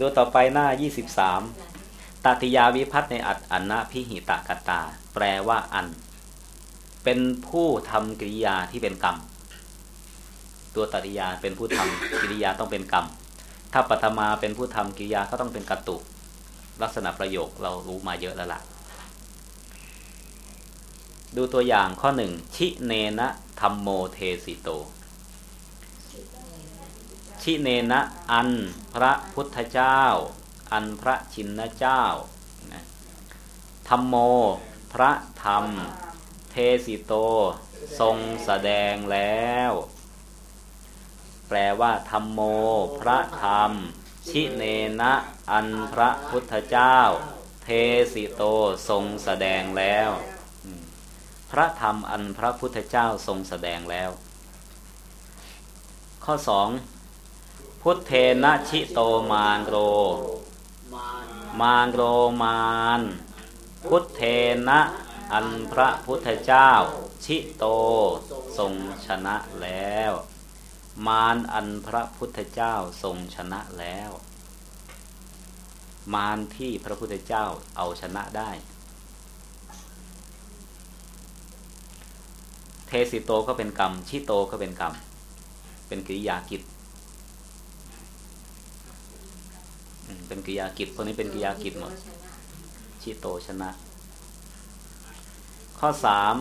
ดูต่อไปหน้า 23ตติยาวิภัตติในอรรถ อนภิหิตกัตตา แปลว่าอัน เป็นผู้ทำกิริยาที่เป็นกรรม ตัวตติยาเป็นผู้ทำกิริยาต้องเป็นกรรม ถ้าปฐมาเป็นผู้ทำกิริยาก็ต้องเป็นกัตตุ ลักษณะประโยคเรารู้มาเยอะแล้วล่ะ ดูตัวอย่างข้อหนึ่งชิเนนะธรรมโมเทสิโต ชิเนนะอันพระพุทธเจ้า อันพระชินเจ้าธรรมโม พระธรรม เทสิโต ทรงแสดงแล้ว แปลว่าธรรมโม พระธรรม ชิเนนะอันพระพุทธเจ้า เทสิโตทรงแสดงแล้ว พระธรรมอันพระพุทธเจ้าทรงแสดงแล้ว ข้อสอง พุทเทนะชิโตมานโร มานโรมานพุทเทนะอันพระพุทธเจ้า ชิโตทรงชนะแล้ว มารอันพระพุทธเจ้าทรงชนะแล้ว มารที่พระพุทธเจ้าเอาชนะได้ เทสิโตก็เป็นกรรม ชิโตก็เป็นกรรม เป็นกิริยากิจ เป็นกิริยากิจพวกนี้เป็นกิริยากิจหมดชิโตชนะ ข้อสาม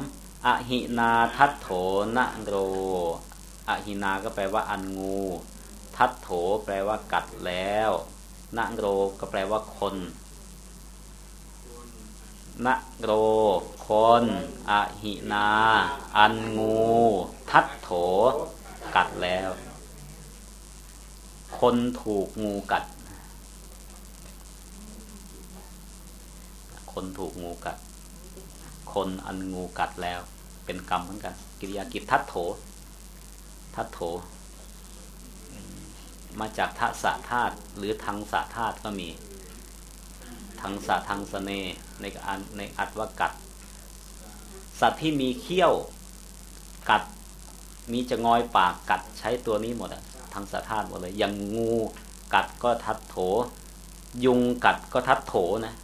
อหินาทัตโถนะโรอหินาก็แปลว่าอันงู ทัตโถแปลว่ากัดแล้วนะโรก็แปลว่าคนนะโร คนอหินา อันงู ทัดโถ กัดแล้ว คนถูกงูกัด คนถูกงูกัด คนอันงูกัดแล้ว เป็นกรรมเหมือนกัน กิริยากิจทัดโถ ทัดโถ มาจากทัศธาตุหรือทังสะธาตุก็มีทังสะทังสเนในอันในอัดว่ากัด สัตว์ที่มีเขี้ยวกัดมีจะงอยปากกัดใช้ตัวนี้หมดอะทังสะธาตุหมดเลยอย่างงูกัดก็ทัดโถ ยุงกัดก็ทัดโถนะ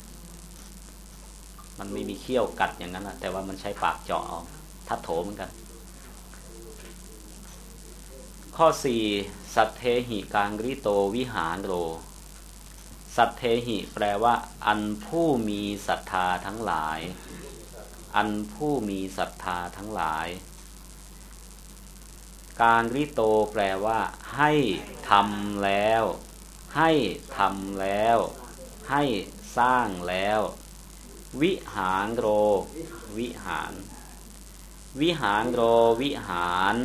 มันไม่มีเขี้ยวกัดอย่างนั้นนะแต่ว่ามันใช้ปากเจาะเอาทัดโถเหมือนกัน ข้อสี่สัตเทหิกางริโตวิหารโร สัตเทหิแปลว่า อันผู้มีศรัทธาทั้งหลาย อันผู้มีศรัทธาทั้งหลาย การริโตแปลว่า ให้ทำแล้ว ให้ทำแล้ว ให้สร้างแล้ว วิหารโร วิหาร วิหารโรวิหาร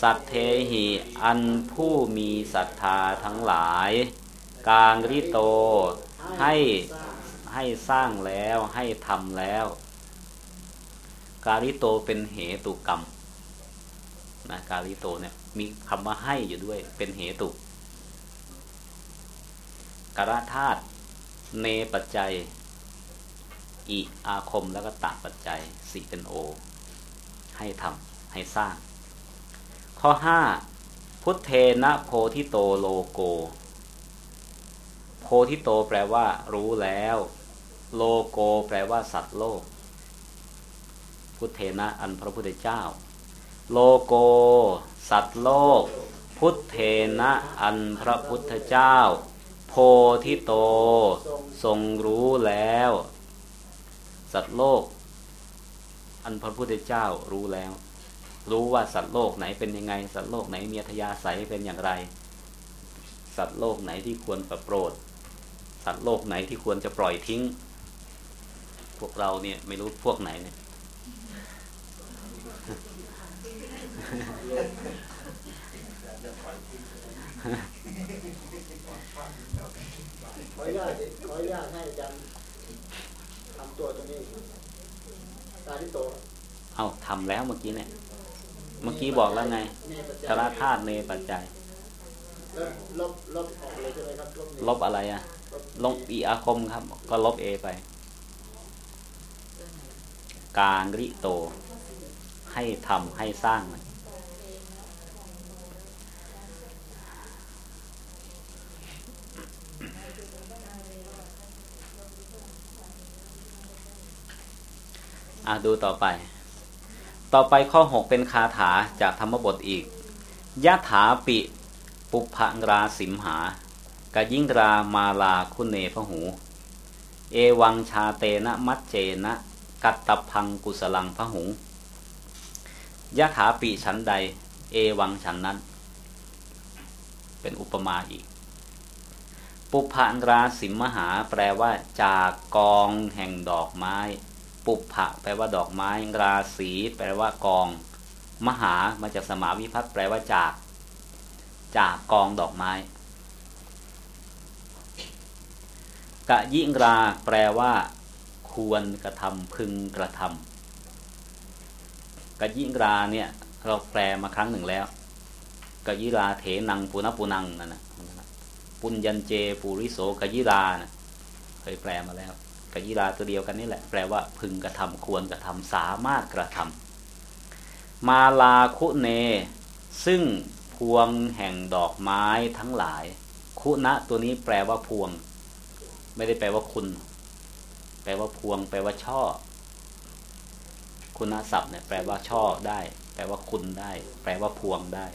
สัตเทหิ อันผู้มีศรัทธาทั้งหลาย กางริโตให้ให้สร้างแล้วให้ทำแล้ว การิโตเป็นเหตุกรรมนะการิโตเนี่ยมีคำว่าให้อยู่ด้วยเป็นเหตุกระธาตุเนปัจจัย อีอาคมแล้วก็ตาปัจจัยสี่เป็นโอ ให้ทำให้สร้าง ข้อห้าพุทเทนะโพธิโตโลโก โพธิโตแปลว่า รู้แล้ว โลโกแปลว่า สัตว์โลก พุทเทนะอันพระพุทธเจ้า โลโก สัตว์โลก พุทเทนะอันพระพุทธเจ้า โพธิโต ทรงรู้แล้ว สัตว์โลก อันพระพุทธเจ้ารู้แล้ว รู้ว่าสัตว์โลกไหนเป็นยังไง สัตว์โลกไหนมีอัธยาศัยเป็นอย่างไร สัตว์โลกไหนที่ควรประโปรด สัตว์โลกไหนที่ควรจะปล่อยทิ้ง พวกเราเนี่ยไม่รู้พวกไหนเนี่ยขออนุญาตขออนุญาตให้อาจารย์ ตัวตรงนี้ตาที่โตเอาทำแล้วเมื่อกี้เนี่ย เมื่อกี้บอกแล้วไงสาราธาตุเนปัจจัยลบลบออกเลยใช่ไหมครับลบอะไรอะ ลบอีอาคมครับ ก็ลบเอไป การริโต ให้ทำให้สร้างมัน อะดูต่อไป ต่อไปข้อ 6 เป็นคาถาจากธรรมบทอีกยะถาปิปุพังราสิมหากยิงรามาลาคุเนพหู เอวังชาเตนะมัจเจนะกัตตพังกุสลังพหุงยะถาปิฉันใด เอวังฉันนั้น เป็นอุปมาอีก ปุพังราสิมหาแปลว่าจากกองแห่งดอกไม้ ปุพะแปลว่าดอกไม้ ราศีแปลว่ากอง มหามาจากสมาวิพัตแปลว่าจาก จากกองดอกไม้ กะยิงราแปลว่า ควรกระทำพึงกระทำกะยิงราเนี่ย เราแปลมาครั้งหนึ่งแล้วกะยิราเถนังปุณปุนังนั่นนะปุญญันเจปุริโสกะยิรานะเคยแปลมาแล้ว กะยิราตัวเดียวกันนี่แหละ แปลว่าพึงกระทำควรกระทำสามารถกระทำมาลาคุเน ซึ่งพวงแห่งดอกไม้ทั้งหลาย คุณะตัวนี้แปลว่าพวง ไม่ได้แปลว่าคุณ แปลว่าพวง แปลว่าช่อ คุณศัพท์เนี่ยแปลว่าช่อได้ แปลว่าคุณได้ แปลว่าพวงได้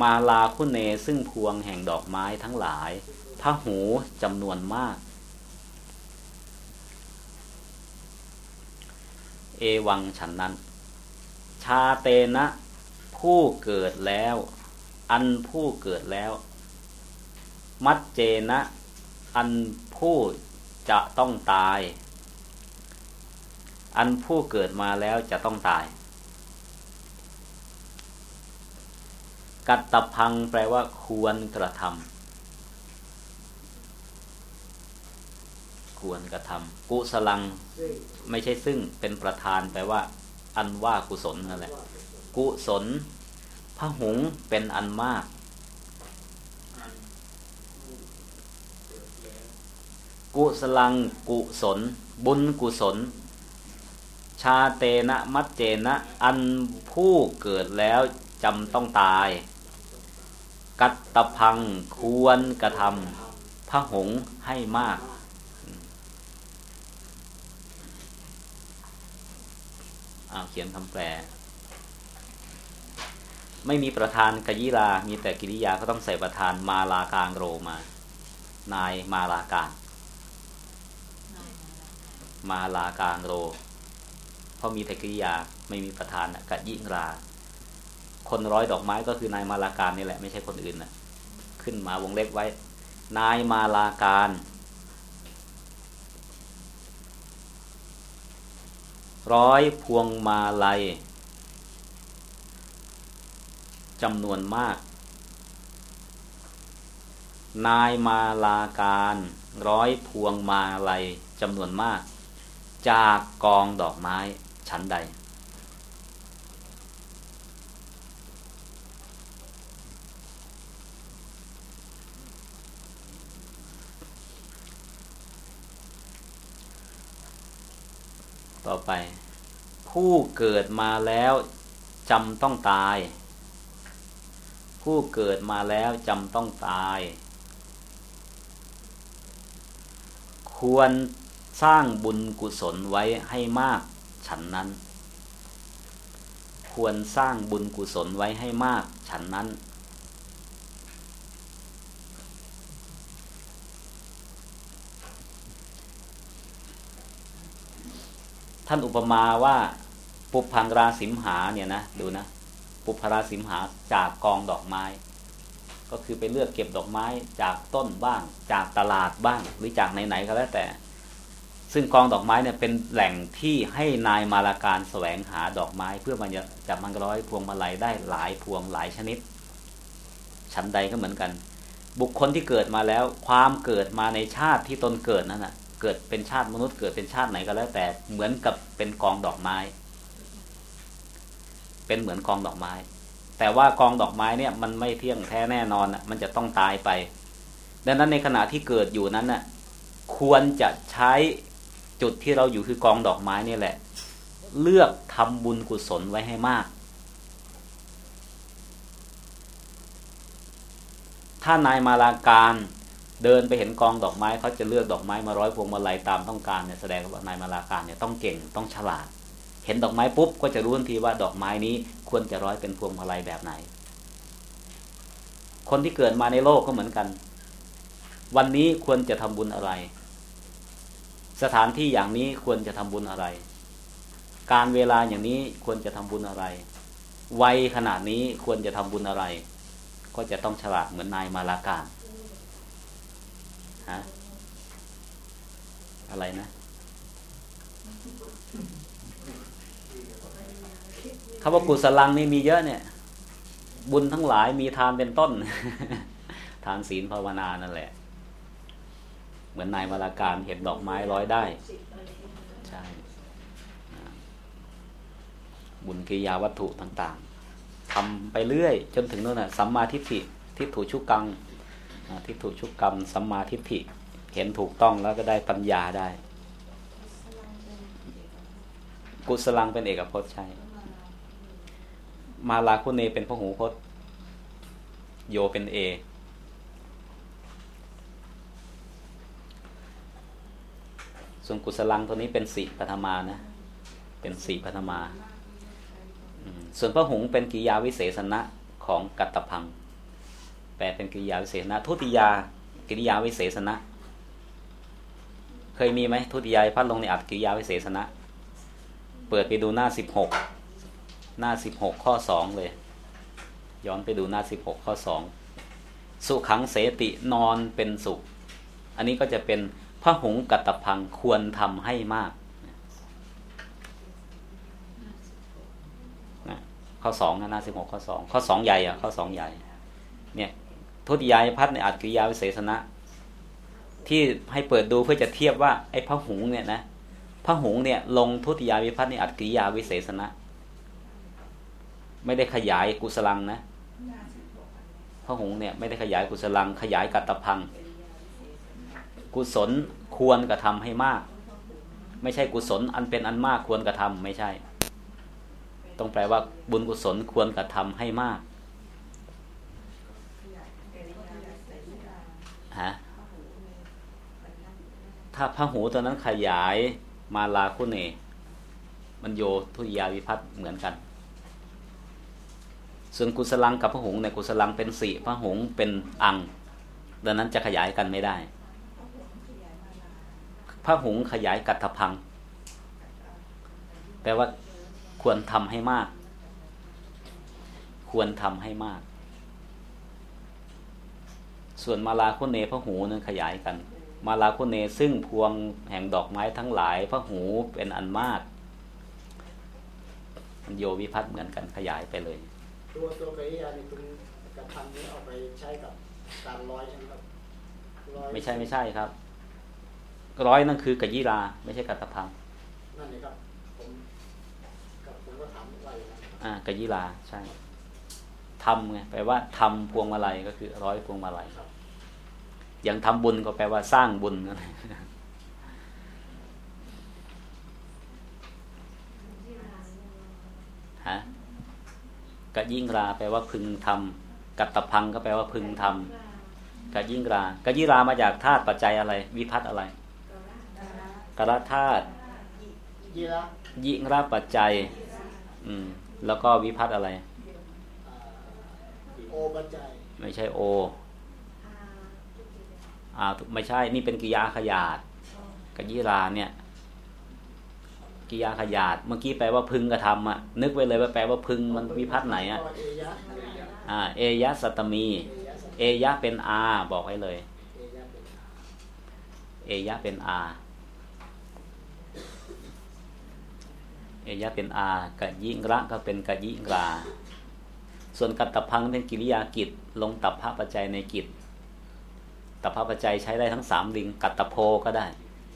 มาลาคุเนซึ่งพวงแห่งดอกไม้ทั้งหลายพระหูจำนวนมาก เอวังฉันนั้น ชาเตนะ ผู้เกิดแล้ว อันผู้เกิดแล้ว มัจเจนะ อันผู้จะต้องตาย อันผู้เกิดมาแล้วจะต้องตาย กัตตพังแปลว่าควรกระทำ ควรกระทำกุสลังไม่ใช่ซึ่งเป็นประธานแปลว่า อันว่ากุศลนั่นแหละ กุศลพระหงเป็นอันมาก กุสลังกุศล บุญกุศล ชาเตนะมัจเจนะ อันผู้เกิดแล้วจำต้องตาย กัตตพังควรกระทำพระหงให้มาก อาเขียนคำแปล ไม่มีประธานกยิลามีแต่กิริยาก็ต้องใส่ประธานมาลากางโรมา นายมาลากางมาลากางโร เพราะมีแต่กิริยาไม่มีประธานกะยิ่งรา คนร้อยดอกไม้ก็คือนายมาลาการนี่แหละ ไม่ใช่คนอื่นนะขึ้นมาวงเล็บไว้ นายมาลาการ ร้อยพวงมาลัยจำนวนมาก นายมาลาการร้อยพวงมาลัยจำนวนมาก จากกองดอกไม้ชั้นใด ต่อไป ผู้เกิดมาแล้วจำต้องตาย ผู้เกิดมาแล้วจำต้องตาย ควรสร้างบุญกุศลไว้ให้มาก ฉันนั้น ควรสร้างบุญกุศลไว้ให้มาก ฉันนั้น ท่านอุปมาว่าปุพังราสิมหาเนี่ยนะดูนะปุพราสิมหาจากกองดอกไม้ ก็คือไปเลือกเก็บดอกไม้จากต้นบ้าง จากตลาดบ้าง หรือจากไหนๆก็แล้วแต่ ซึ่งกองดอกไม้เนี่ยเป็นแหล่งที่ให้นายมาลาการแสวงหาดอกไม้ เพื่อมันจะจับมันร้อยพวงมาลัยได้หลายพวงหลายชนิด ชั้นใดก็เหมือนกัน บุคคลที่เกิดมาแล้ว ความเกิดมาในชาติที่ตนเกิดนั่นแหะ เกิดเป็นชาติมนุษย์เกิดเป็นชาติไหนก็แล้วแต่เหมือนกับเป็นกองดอกไม้ เป็นเหมือนกองดอกไม้ แต่ว่ากองดอกไม้เนี่ย มันไม่เที่ยงแท้แน่นอนอะ มันจะต้องตายไป ดังนั้นในขณะที่เกิดอยู่นั้นน่ะ ควรจะใช้จุดที่เราอยู่คือกองดอกไม้นี่แหละ เลือกทำบุญกุศลไว้ให้มาก ถ้านายมาลาการ เดินไปเห็นกองดอกไม้เขาจะเลือกดอกไม้มาร้อยพวงมาลัยตามต้องการเนี่ยแสดงว่านายมาลาการเนี่ยต้องเก่งต้องฉลาด เห็นดอกไม้ปุ๊บก็จะรู้ทันทีว่าดอกไม้นี้ควรจะร้อยเป็นพวงมาลัยแบบไหน คนที่เกิดมาในโลกก็เหมือนกัน วันนี้ควรจะทำบุญอะไร สถานที่อย่างนี้ควรจะทำบุญอะไร การเวลาอย่างนี้ควรจะทำบุญอะไร วัยขนาดนี้ควรจะทำบุญอะไร ก็จะต้องฉลาดเหมือนนายมาลาการ ฮะอะไรนะคำว่ากุศลังนี่มีเยอะเนี่ย บุญทั้งหลายมีทานเป็นต้น ทานศีลภาวนานั่นแหละ เหมือนนายวราการเห็นดอกไม้ร้อยได้ใช่บุญกิยาวัตถุต่าง ๆทำไปเรื่อย จนถึงโน่นน่ะสัมมาทิฏฐิทิฏฐุชุกัง ทิฏฐุชุกกรรมสัมมาทิฏฐิเห็นถูกต้องแล้วก็ได้ปัญญาได้ กุศลังเป็นเอกพจน์ใช่ มาลาคุเนเป็นพหูพจน์ โยเป็นเอ ส่วนกุศลังตัวนี้เป็นสีปัทมานะ เป็นสีปัทมา ส่วนพระหงเป็นกิยาวิเศษณะของกัตตพัง แปลเป็นกิยาวิเศษณะทุติยากิริยาวิเศษณะเคยมีไหมทุติยาพัดลงในอัตกิริยาวิเศษณะเปิดไปดูหน้าสิบหกหน้าสิบหกข้อสองเลย ย้อนไปดูหน้าสิบหกข้อสองสุขังเสตินอนเป็นสุข อันนี้ก็จะเป็นพระหงกัตพังควรทำให้มากข้อสองนะหน้าสิบหกข้อสองข้อสองใหญ่อะข้อสองใหญ่ เนี่ย ทุติยายพัฒในอัตกิยาวิเศษณะที่ให้เปิดดูเพื่อจะเทียบว่าไอ้พระหงเนี่ยนะพระหงเนี่ยลงทุติยาวิพัฒในอัตกิยาวิเศษณะไม่ได้ขยายกุศลังนะพระหงเนี่ยไม่ได้ขยายกุศลัง ขยายกัตตพัง กุศลควรกระทำให้มาก ไม่ใช่กุศลอันเป็นอันมากควรกระทำไม่ใช่ ต้องแปลว่าบุญกุศลควรกระทำให้มาก ฮะถ้าพระหูตัวนั้นขยายมาลาคุเน มันโยทุยาวิพัตเหมือนกัน ส่วนกุศลังกับพระหงเนี่ยกุศลังเป็นสีพระหงเป็นอัง ดังนั้นจะขยายกันไม่ได้ พระหงขยายกัตถพัง แปลว่าควรทำให้มาก ควรทำให้มาก ส่วนมาลาคุเนพระหูนั้นขยายกัน มาลาคุเนซึ่งพวงแห่งดอกไม้ทั้งหลายพระหูเป็นอันมากมันโยวิพัฒน์เหมือนกันขยายไปเลย ตัวตัวกริยาในตรงกระทำนี้เอาไปใช้กับการร้อยใช่ไหมครับไม่ใช่ไม่ใช่ครับ ร้อยนั่นคือกยิรา ไม่ใช่กัตพังนั่นเลยครับผมผมก็ถามว่าอย่างนั้นอ่ากยิราใช่ ทำไงแปลว่าทำพวงมาลัยก็คือร้อยพวงมาลัยอย่างทำบุญก็แปลว่าสร้างบุญนะฮะกะยิ่งราแปลว่าพึงทำกัตตพังก็แปลว่าพึงทำกะยิ่งรากะยิ่รามาจากธาตุปัจจัยอะไร วิพัตอะไรกระธาตุยิ่งราปัจจัย อืม แล้วก็วิพัตอะไรโอ ปัจจัย ไม่ใช่โออ่าไม่ใช่นี่เป็นกิยาขยาดกะยิราเนี่ยกิยาขยาดเมื่อกี้แปลว่าพึงกระทำอะ นึกไว้เลยว่าแปลว่าพึงมันวิพัฒน์ไหนอะอ่าเอยะสัตมี เอยะเป็นอาบอกไว้เลย เอยะเป็นอาเอยะเป็นอากะยิงระก็เป็นกะยิงรา ส่วนกัตตพังเป็นกิริยากิจ ลงตับพระปัจจัยในกิจตับพระปัจจัยใช้ได้ทั้งสามลิง กัตตโพก็ได้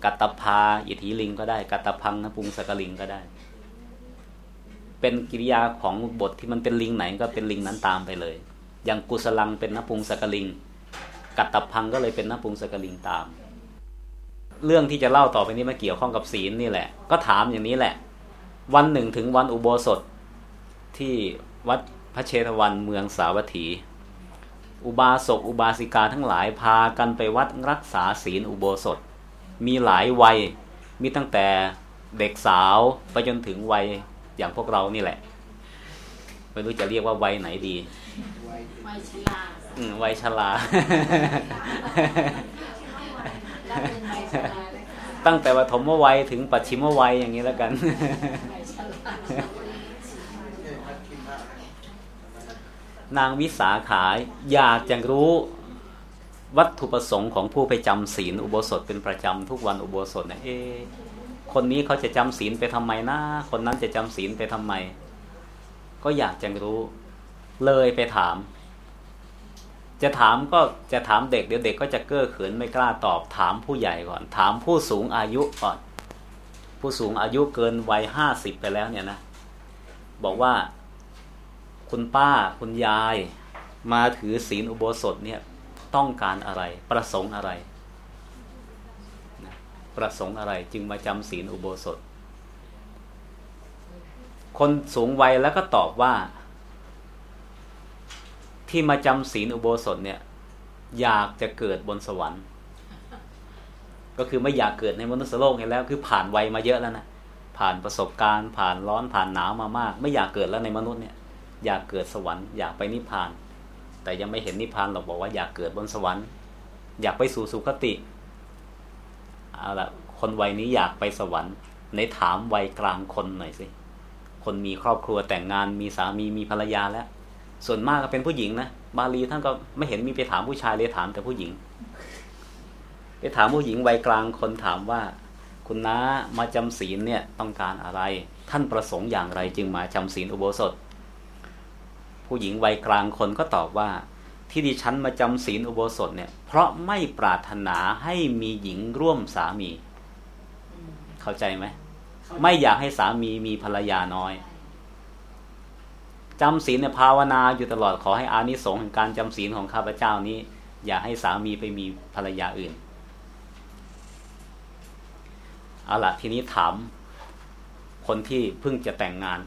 กัตตพาอิทธิลิงก็ได้ กัตตพังนะปุงสกลิงก็ได้ เป็นกิริยาของบทที่มันเป็นลิงไหนก็เป็นลิงนั้นตามไปเลย อย่างกุสลังเป็นนปุงสกลิง กัตพังก็เลยเป็นนปุงสกลิงตาม เรื่องที่จะเล่าต่อไปนี้มาเกี่ยวข้องกับศีลนี่แหละ ก็ถามอย่างนี้แหละ วันหนึ่งถึงวันอุโบสถที่วัด พระเชตวันเมืองสาวัตถี อุบาสกอุบาสิกาทั้งหลายพากันไปวัดรักษาศีลอุโบสถ มีหลายวัยมีตั้งแต่เด็กสาวไปจนถึงวัยอย่างพวกเรานี่แหละ ไม่รู้จะเรียกว่าวัยไหนดี วัยชราอืมวัยชราตั้งแต่วัมวัยถึงปัจฉิมวัยอย่างนี้แล้วกัน นางวิสาขาอยากจะรู้วัตถุประสงค์ของผู้ไปจำศีลอุโบสถเป็นประจำทุกวันอุโบสถเนี่ยเอคนนี้เขาจะจำศีลไปทำไมนะคนนั้นจะจำศีลไปทำไม ก็อยากจะรู้ เลยไปถาม จะถามก็จะถามเด็กเดี๋ยวเด็กก็จะเก้อเขินไม่กล้าตอบถามผู้ใหญ่ก่อน ถามผู้สูงอายุก่อน ผู้สูงอายุเกินวัยห้าสิบไปแล้วเนี่ยนะ บอกว่า คุณป้าคุณยายมาถือศีลอุโบสถเนี่ยต้องการอะไร ประสงค์อะไรนะประสงค์อะไรจึงมาจำศีลอุโบสถ คนสูงวัยแล้วก็ตอบว่า ที่มาจำศีลอุโบสถเนี่ย อยากจะเกิดบนสวรรค์ ก็คือไม่อยากเกิดในมนุษย์โลกแล้ว คือผ่านวัยมาเยอะแล้วนะผ่านประสบการณ์ ผ่านร้อนผ่านหนาวมามาก ไม่อยากเกิดแล้วในมนุษย์เนี่ย อยากเกิดสวรรค์อยากไปนิพพาน แต่ยังไม่เห็นนิพพานหรอกบอกว่าอยากเกิดบนสวรรค์ อยากไปสู่สุคติเอาละคนวัยนี้อยากไปสวรรค์ในถามวัยกลางคนหน่อยสิคนมีครอบครัวแต่งงานมีสามีมีภรรยาแล้ว ส่วนมากก็เป็นผู้หญิงนะบาลีท่านก็ไม่เห็นมีไปถามผู้ชายเลยถามแต่ผู้หญิง ไปถามผู้หญิงวัยกลางคนถามว่า คุณน้ามาจำศีลเนี่ยต้องการอะไร ท่านประสงค์อย่างไรจึงมาจำศีลอุโบสถ ผู้หญิงวัยกลางคนก็ตอบว่า ที่ดิฉันมาจำศีลอุโบสถเนี่ย เพราะไม่ปรารถนาให้มีหญิงร่วมสามี เข้าใจไหมไม่อยากให้สามีมีภรรยาน้อยจำศีลเนี่ยภาวนาอยู่ตลอดขอให้อานิสงส์แห่งการจำศีลของข้าพเจ้านี้ อย่าให้สามีไปมีภรรยาอื่นเอาละทีนี้ถาม คนที่เพิ่งจะแต่งงาน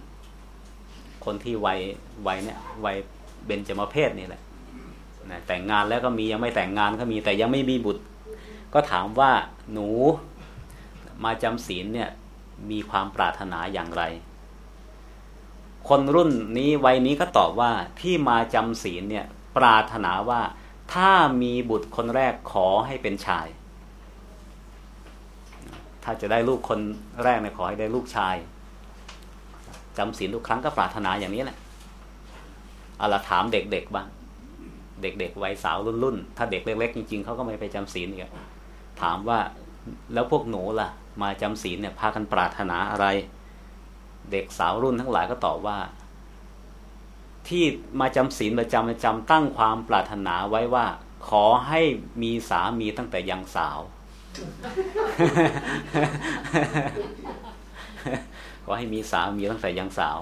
คนที่วัยวัยเนี่ยวัยเบญจมเพศนี่แหละนะแต่งงานแล้วก็มียังไม่แต่งงานก็มีแต่ยังไม่มีบุตร ก็ถามว่าหนูมาจำศีลเนี่ยมีความปรารถนาอย่างไร คนรุ่นนี้วัยนี้ก็ตอบว่าที่มาจำศีลเนี่ยปรารถนาว่าถ้ามีบุตรคนแรกขอให้เป็นชาย ถ้าจะได้ลูกคนแรกเนี่ยขอให้ได้ลูกชาย จำศีลทุกครั้งก็ปรารถนาอย่างนี้แหละเอาละถามเด็กๆบ้าง เด็กๆวัยสาวรุ่นๆถ้าเด็กเล็กๆจริงๆเขาก็ไม่ไปจำศีลอีกถามว่าแล้วพวกหนูล่ะ มาจำศีลเนี่ยพากันปรารถนาอะไร เด็กสาวรุ่นทั้งหลายก็ตอบว่า ที่มาจำศีลประจำประจำตั้งความปรารถนาไว้ว่า ขอให้มีสามีตั้งแต่ยังสาว ขอให้มีสามีตั้งแต่ยังสาว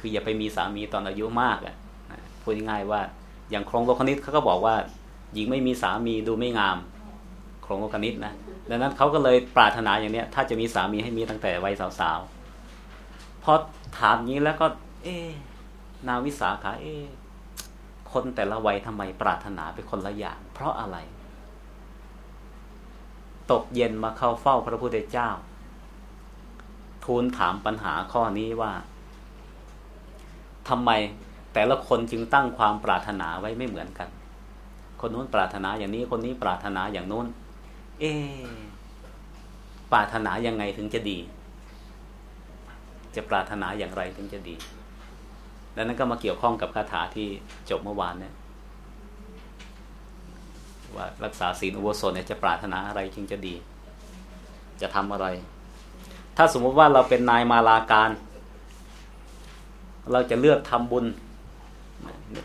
คืออย่าไปมีสามีตอนอายุมากอะพูดง่ายๆว่า อย่างโครงโลกนิตเขาก็บอกว่า หญิงไม่มีสามีดูไม่งาม โครงโลกนิตนะดังนั้นเขาก็เลยปรารถนาอย่างเนี้ย ถ้าจะมีสามีให้มีตั้งแต่วัยสาวๆพอถามนี้แล้วก็ เอ๊นาวิสาขาเอ๊คนแต่ละวัยทำไมปรารถนาเป็นคนละอย่าง เพราะอะไร ตกเย็นมาเข้าเฝ้าพระพุทธเจ้า ทูลถามปัญหาข้อนี้ว่าทำไมแต่ละคนจึงตั้งความปรารถนาไว้ไม่เหมือนกัน คนนู้นปรารถนาอย่างนี้คนนี้ปรารถนาอย่างนู้น เอ ปรารถนายังไงถึงจะดี จะปรารถนาอย่างไรถึงจะดี แล้วนั้นก็มาเกี่ยวข้องกับคาถาที่จบเมื่อวานเนี่ยว่ารักษาศีลอุโบสถเนี่ยจะปรารถนาอะไรจึงจะดี จะทำอะไร ถ้าสมมติว่าเราเป็นนายมาลาการ เราจะเลือกทำบุญ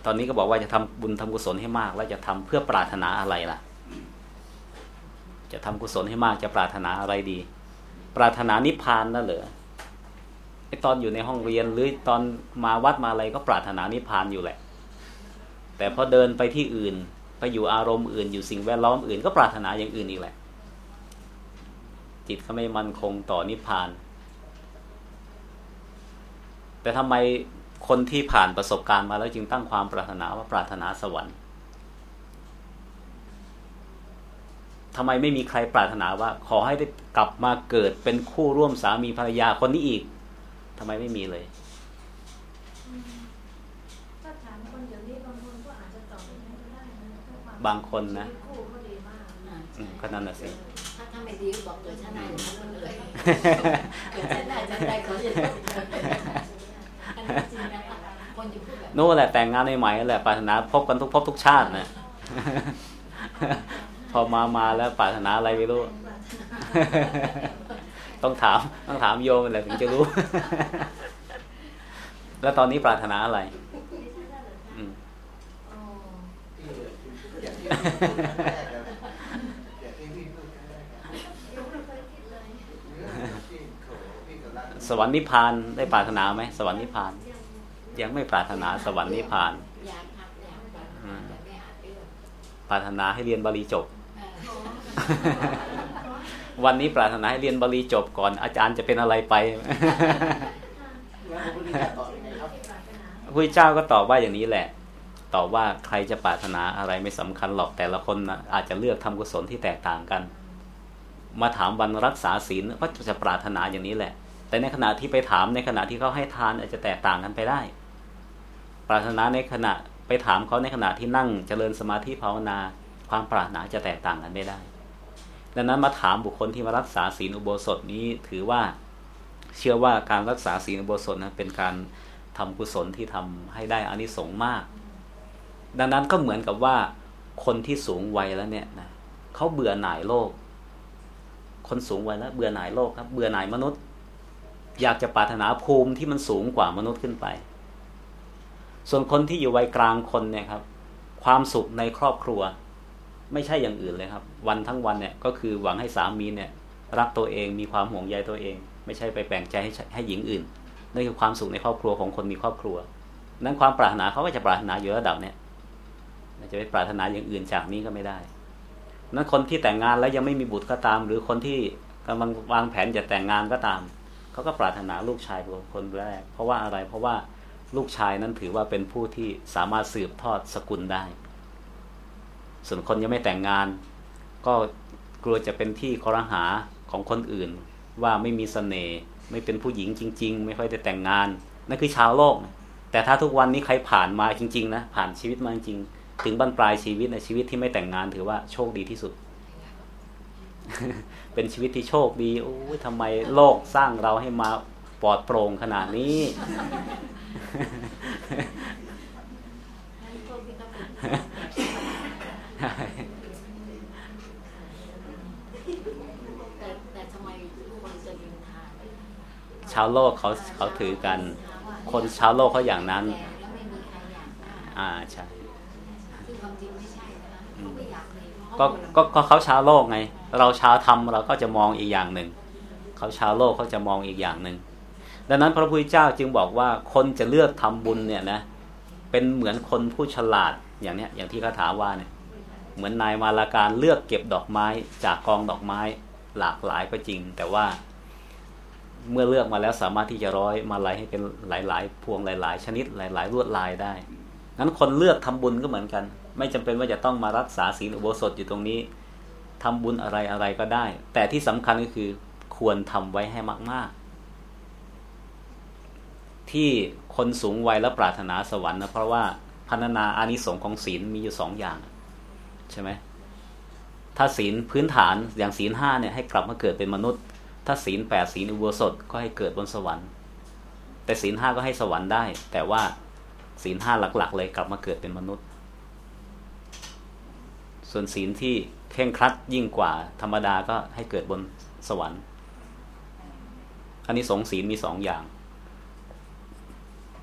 ตอนนี้ก็บอกว่าจะทำบุญทำกุศลให้มาก แล้วจะทำเพื่อปรารถนาอะไรล่ะ จะทำกุศลให้มากจะปรารถนาอะไรดี ปรารถนานิพพานนั่นเหรอไอตอนอยู่ในห้องเรียนหรือตอนมาวัดมาอะไรก็ปรารถนานิพพานอยู่แหละ แต่พอเดินไปที่อื่น ไปอยู่อารมณ์อื่น อยู่สิ่งแวดล้อมอื่น ก็ปรารถนาอย่างอื่นอีกแหละ จิตเขาไม่มั่นคงต่อนิพพาน แต่ทำไมคนที่ผ่านประสบการณ์มาแล้วจึงตั้งความปรารถนาว่าปรารถนาสวรรค์ทำไมไม่มีใครปรารถนาว่า ขอให้ได้กลับมาเกิดเป็นคู่ร่วมสามีภรรยาคนนี้อีกทำไมไม่มีเลยบางคนนะก็นั่นน่ะสิ ถ้าถ้าไม่ดีบอกเกิดชาติหน้าเดี๋ยวฉันก็เหนื่อยเกิดชาติหน้าจะได้เขาจะนู่นแหละแต่งงานใหม่ๆแหละปรารถนาพบกันทุกพบทุกชาตินะพอมามาแล้วปรารถนาอะไรไม่รู้ ต้องถามต้องถามโยมแหละถึงจะรู้ แล้วตอนนี้ปรารถนาอะไร สวรรค์นิพพานได้ปรารถนาไหมสวรรค์นิพพาน ยังไม่ปรารถนาสวรรค์นิพพานปรารถนาให้เรียนบาลีจบ วันนี้ปรารถนาให้เรียนบาลีจบก่อน อาจารย์จะเป็นอะไรไปพระเจ้าก็ตอบว่าอย่างนี้แหละ ตอบว่าใครจะปรารถนาอะไรไม่สำคัญหรอกแต่ละคนนะอาจจะเลือกทำกุศลที่แตกต่างกัน มาถามวันรักษาศีลก็จะปรารถนาอย่างนี้แหละ แต่ในขณะที่ไปถามในขณะที่เขาให้ทานอาจจะแตกต่างกันไปได้ ปรารถนาในขณะไปถามเขาในขณะที่นั่งเจริญสมาธิภาวนา ความปรารถนาจะแตกต่างกันไม่ได้ ดังนั้นมาถามบุคคลที่มารักษาศีลอุโบสถนี้ถือว่าเชื่อว่าการรักษาศีลอุโบสถนะเป็นการทำกุศลที่ทำให้ได้อานิสงส์มาก ดังนั้นก็เหมือนกับว่าคนที่สูงวัยแล้วเนี่ยนะเขาเบื่อหน่ายโลก คนสูงวัยแล้วเบื่อหน่ายโลกครับ เบื่อหน่ายมนุษย์ อยากจะปรารถนาภูมิที่มันสูงกว่ามนุษย์ขึ้นไป ส่วนคนที่อยู่วัยกลางคนเนี่ยครับ ความสุขในครอบครัว ไม่ใช่อย่างอื่นเลยครับ วันทั้งวันเนี่ยก็คือหวังให้สามีเนี่ย รักตัวเองมีความห่วงใยตัวเอง ไม่ใช่ไปแบ่งใจให้ให้หญิงอื่นนั่นคือความสุขในครอบครัวของคนมีครอบครัว นั้นความปรารถนาเขาก็จะปรารถนาอยู่ระดับเนี่ยจะไปปรารถนาอย่างอื่นจากนี้ก็ไม่ได้นั้นคนที่แต่งงานแล้วยังไม่มีบุตรก็ตาม หรือคนที่กำลังวางแผนจะแต่งงานก็ตาม เขาก็ปรารถนาลูกชายคนแรก เพราะว่าอะไรเพราะว่าลูกชายนั้นถือว่าเป็นผู้ที่สามารถสืบทอดสกุลได้ ส่วนคนยังไม่แต่งงาน ก็กลัวจะเป็นที่คอรหาของคนอื่น ว่าไม่มีสเสน่ห์ไม่เป็นผู้หญิงจริง ๆ ไม่ค่อยได้แต่งงานนั่นคือชาวโลก แต่ถ้าทุกวันนี้ใครผ่านมาจริง ๆ นะ ผ่านชีวิตมาจริง ถึงบรรปลายชีวิตในชีวิตที่ไม่แต่งงานถือว่าโชคดีที่สุด เป็นชีวิตที่โชคดีโอ้ยทำไมโลกสร้างเราให้มาปลอดโปร่งขนาดนี้ชาวโลกเขาเขาถือกัน คนชาวโลกเขาอย่างนั้น อ่าใช่ก็ก็ก็เขาชาวโลกไง เราชาวธรรมเราก็จะมองอีกอย่างหนึ่ง เขาชาวโลกเขาจะมองอีกอย่างหนึ่ง ดังนั้นพระพุทธเจ้าจึงบอกว่าคนจะเลือกทำบุญเนี่ยนะเป็นเหมือนคนผู้ฉลาดอย่างเนี้ยอย่างที่เขาถามว่าเนี่ยเหมือนนายมาลาการเลือกเก็บดอกไม้จากกองดอกไม้หลากหลายก็จริง แต่ว่าเมื่อเลือกมาแล้วสามารถที่จะร้อยมาลายให้เป็นหลาย ๆ พวงหลาย ๆ ชนิดหลาย ๆ ลวดลายได้งั้นคนเลือกทำบุญก็เหมือนกัน ไม่จำเป็นว่าจะต้องมารักษาศีลอุโบสถอยู่ตรงนี้ ทำบุญอะไรอะไรก็ได้ แต่ที่สำคัญก็คือควรทำไว้ให้มาก ๆ ที่คนสูงวัยและปรารถนาสวรรค์นะเพราะว่าพัฒนาอานิสงส์ของศีลมีอยู่สองอย่าง ใช่ไหมถ้าศีลพื้นฐานอย่างศีลห้าเนี่ยให้กลับมาเกิดเป็นมนุษย์ ถ้าศีลแปดศีลอุโบสถก็ให้เกิดบนสวรรค์ แต่ศีลห้าก็ให้สวรรค์ได้ แต่ว่าศีลห้าหลัก ๆ เลยกลับมาเกิดเป็นมนุษย์ ส่วนศีลที่ เข่งครัดยิ่งกว่าธรรมดาก็ให้เกิดบนสวรรค์ อันนี้สงศีลมีสองอย่าง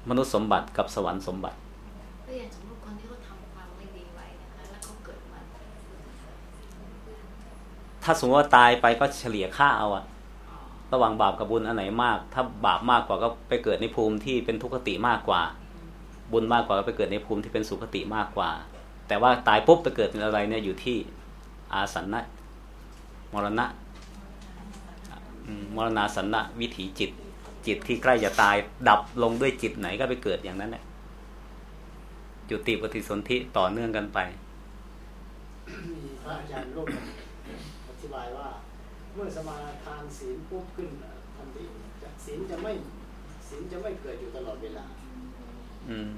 มนุษย์สมบัติกับสวรรค์สมบัติถ้าสมมติว่าตายไปก็เฉลี่ยค่าเอาอะระหว่างบาปกับบุญอันไหนมาก ถ้าบาปมากกว่าก็ไปเกิดในภูมิที่เป็นทุกขติมากกว่า บุญมากกว่าก็ไปเกิดในภูมิที่เป็นสุขติมากกว่า แต่ว่าตายปุ๊บไปเกิดเป็นอะไรเนี่ยอยู่ที่ อาสันนะมรณะมรณาสันนะวิถีจิต จิตที่ใกล้จะตาย ดับลงด้วยจิตไหนก็ไปเกิดอย่างนั้นแหละจุติปฏิสนธิต่อเนื่องกันไปมีพระอาจารย์รูปอธิบายว่า เมื่อสมาทานศีลปุ๊บขึ้นทันทีศีลจะไม่ศีลจะไม่เกิดอยู่ตลอดเวลา อืม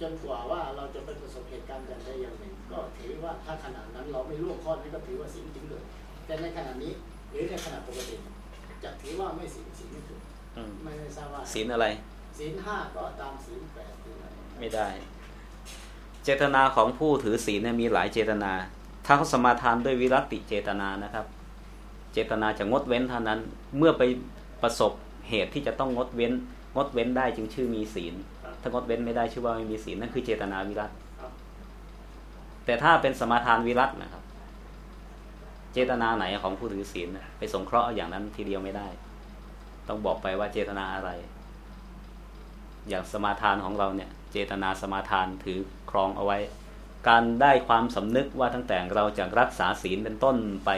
จนกว่าว่าเราจะไปประสบเหตุการณ์อย่างใดอย่างหนึ่ง ก็ถือว่าถ้าขนาดนั้นเราไม่ล่วงข้อนี้ก็ถือว่าศีลจริงเลย แต่ในขณะนี้หรือในขณะปกติจะถือว่าไม่ศีลศีลไม่ถูกอืมไม่ไม่ทราบว่าศีลอะไรศีลห้าก็ตามศีลแปดหรืออะไรไม่ได้ เจตนาของผู้ถือศีลเนี่ยมีหลายเจตนา ถ้าเขาสมาทานด้วยวิรัติเจตนานะครับ เจตนาจะงดเว้นเท่านั้น เมื่อไปประสบเหตุที่จะต้องงดเว้น งดเว้นได้จึงชื่อมีศีล ถ้างดเว้นไม่ได้ชื่อว่าไม่มีศีลนั่นคือเจตนาวิรัตแต่ถ้าเป็นสมาทานวิรัตนะครับ เจตนาไหนของผู้ถือศีลน่ะไปสงเคราะห์อย่างนั้นทีเดียวไม่ได้ ต้องบอกไปว่าเจตนาอะไร อย่างสมาทานของเราเนี่ย เจตนาสมาทานถือครองเอาไว้ การได้ความสำนึกว่าตั้งแต่เราจะรักษาศีลเป็นต้นไป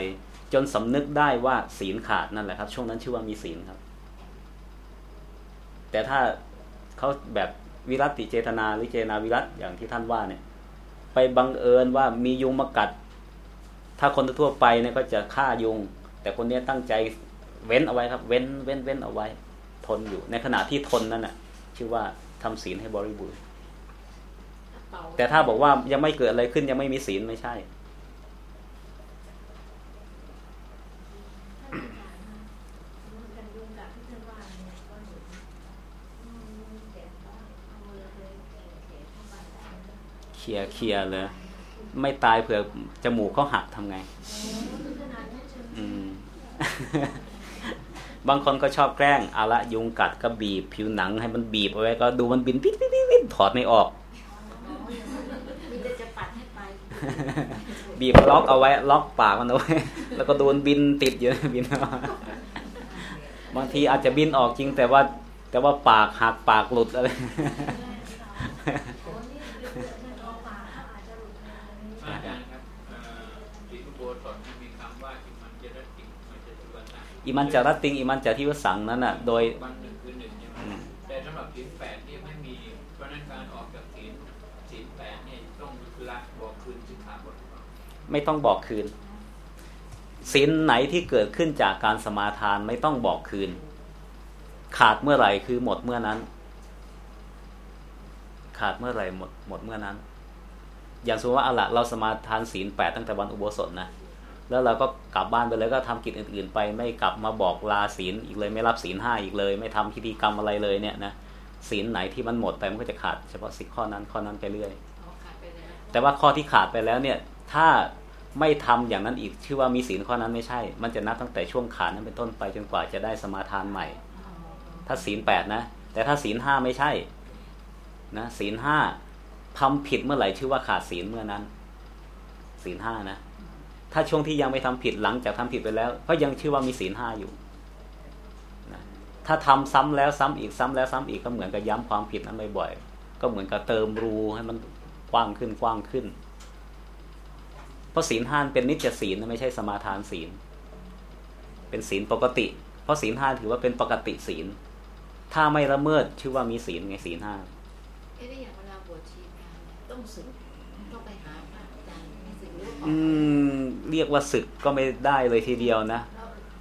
จนสำนึกได้ว่าศีลขาดนั่นแหละครับ ช่วงนั้นชื่อว่ามีศีลครับ แต่ถ้าเขาแบบ วิรัติเจตนาหรือเจตนาวิรัตอย่างที่ท่านว่าเนี่ย ไปบังเอิญว่ามียุงมากัด ถ้าคนทั่วไปเนี่ยก็จะฆ่ายุง แต่คนนี้ตั้งใจเว้นเอาไว้ครับ เว้นเว้นเว้นเอาไว้ ทนอยู่ในขณะที่ทนนั่นน่ะ ชื่อว่าทำศีลให้บริบูรณ์แต่ถ้าบอกว่ายังไม่เกิดอะไรขึ้นยังไม่มีศีลไม่ใช่ ลียร์เคลียร์เลยไม่ตายเผื่อจมูกเขาหักทำไง อืม บางคนก็ชอบแกล้งเอาละยุงกัดก็บีบ ผิวหนังให้มันบีบเอาไว้ก็ดูมันบินปิ๊ดปิ๊ดปิ๊ดปิ๊ดถอดไม่ออกมีแต่จะปัดให้ไปบีบล็อกเอาไว้ ล็อกปากมันเอาไว้แล้วก็โดนบินติดอยู่บินเอาบางทีอาจจะบินออกจริงแต่ว่า แต่ว่าปากหักปากหลุดอะไร อาจารย์ครับเอ่อที่อุโบสถที่มีคำว่าอิมันจะรติมันจะสุวรรณะ อิมันจะรัตติงอิมันจะที่วสังนั้นน่ะ โดยวันหนึ่งคือหนึ่งใช่ไหมอืมแต่สำหรับศีลแปดที่ไม่มีเพราะฉะนั้นการออกจากศีลศีลแปดเนี่ยต้องละบอกคืนสิกขาบทไม่ต้องบอกคืนศีลไหนที่เกิดขึ้นจากการสมาทานไม่ต้องบอกคืน ขาดเมื่อไหร่คือหมดเมื่อนั้น ขาดเมื่อไหร่หมดหมดเมื่อนั้น อย่างสมมติว่าเอาละเราสมาทานศีลแปดตั้งแต่วันอุโบสถนะ แล้วเราก็กลับบ้านไปเลยก็ทำกิจอื่น ๆ ไปไม่กลับมาบอกลาศีลอีกเลยไม่รับศีลห้าอีกเลย ไม่ทำพิธีกรรมอะไรเลยเนี่ยนะศีลไหนที่มันหมดไปมันก็จะขาดเฉพาะสิข้อนั้นข้อนั้นไปเรื่อยแต่ว่าข้อที่ขาดไปแล้วเนี่ยถ้าไม่ทำอย่างนั้นอีกชื่อว่ามีศีลข้อนั้นไม่ใช่ มันจะนับตั้งแต่ช่วงขาดนั้นเป็นต้นไปจนกว่าจะได้สมาทานใหม่ ถ้าศีลแปดนะ แต่ถ้าศีลห้าไม่ใช่นะศีลห้าทำผิดเมื่อไหร่ชื่อว่าขาดศีลเมื่อนั้น ศีลห้านะ ถ้าช่วงที่ยังไม่ทำผิดหลังจากทำผิดไปแล้ว ก็ยังชื่อว่ามีศีลห้าอยู่นะถ้าทำซ้ำแล้วซ้ำอีกซ้ำแล้วซ้ำอีกก็เหมือนกับย้ำความผิดนั้นบ่อยๆก็เหมือนกับเติมรูให้มันกว้างขึ้นกว้างขึ้น เพราะศีลห้าเป็นนิจศีลไม่ใช่สมาทานศีล เป็นศีลปกติ เพราะศีลห้าถือว่าเป็นปกติศีล ถ้าไม่ละเมิดชื่อว่ามีศีลไงศีลห้าเอ๊ะแล้อย่างเวลาบวชชีพรามต้องสึก อืม เรียกว่าศึกก็ไม่ได้เลยทีเดียวนะ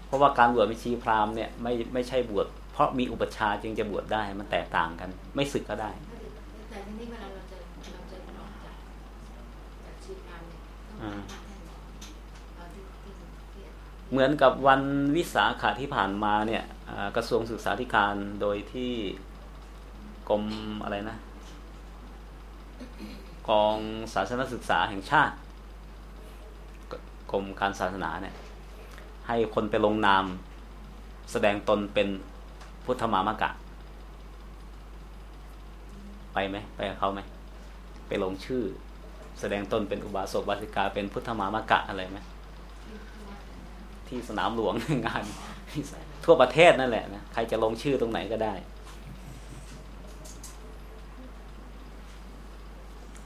เพราะว่าการบวชเป็นชีพราหมณ์เนี่ยไม่ไม่ใช่บวชเพราะมีอุปชาจึงจะบวชได้มันแตกต่างกัน ไม่ศึกก็ได้แต่ทีนี้เวลาเราจะเราจะออกจากจากชีพรามเนี่ยต้องหาพระท่านเหมือนกับวันวิสาขะที่ผ่านมาเนี่ยกระทรวงศึกษาธิการโดยที่กรมอะไรนะ กองศาสนศึกษาแห่งชาติ กรมการศาสนาเนี่ยให้คนไปลงนามแสดงตนเป็นพุทธมามกะ ไปไหมไปกับเขาไหมไปลงชื่อ แสดงตนเป็นอุบาสกบาสิกาเป็นพุทธมามกะอะไรไหมที่สนามหลวงงาน ทั่วประเทศนั่นแหละนะใครจะลงชื่อตรงไหนก็ได้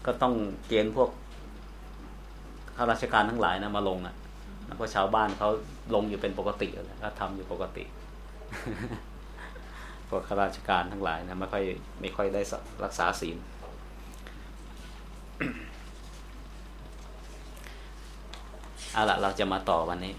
ก็ต้องเกณฑ์พวก ข้าราชการทั้งหลายนะมาลงอะแล้วก็ชาวบ้านเขาลงอยู่เป็นปกติแล้วก็ทำอยู่ปกติพวกข้าราชการทั้งหลายนะไม่ค่อยไม่ค่อยได้รักษาศีลเอาละเราจะมาต่อวันนี้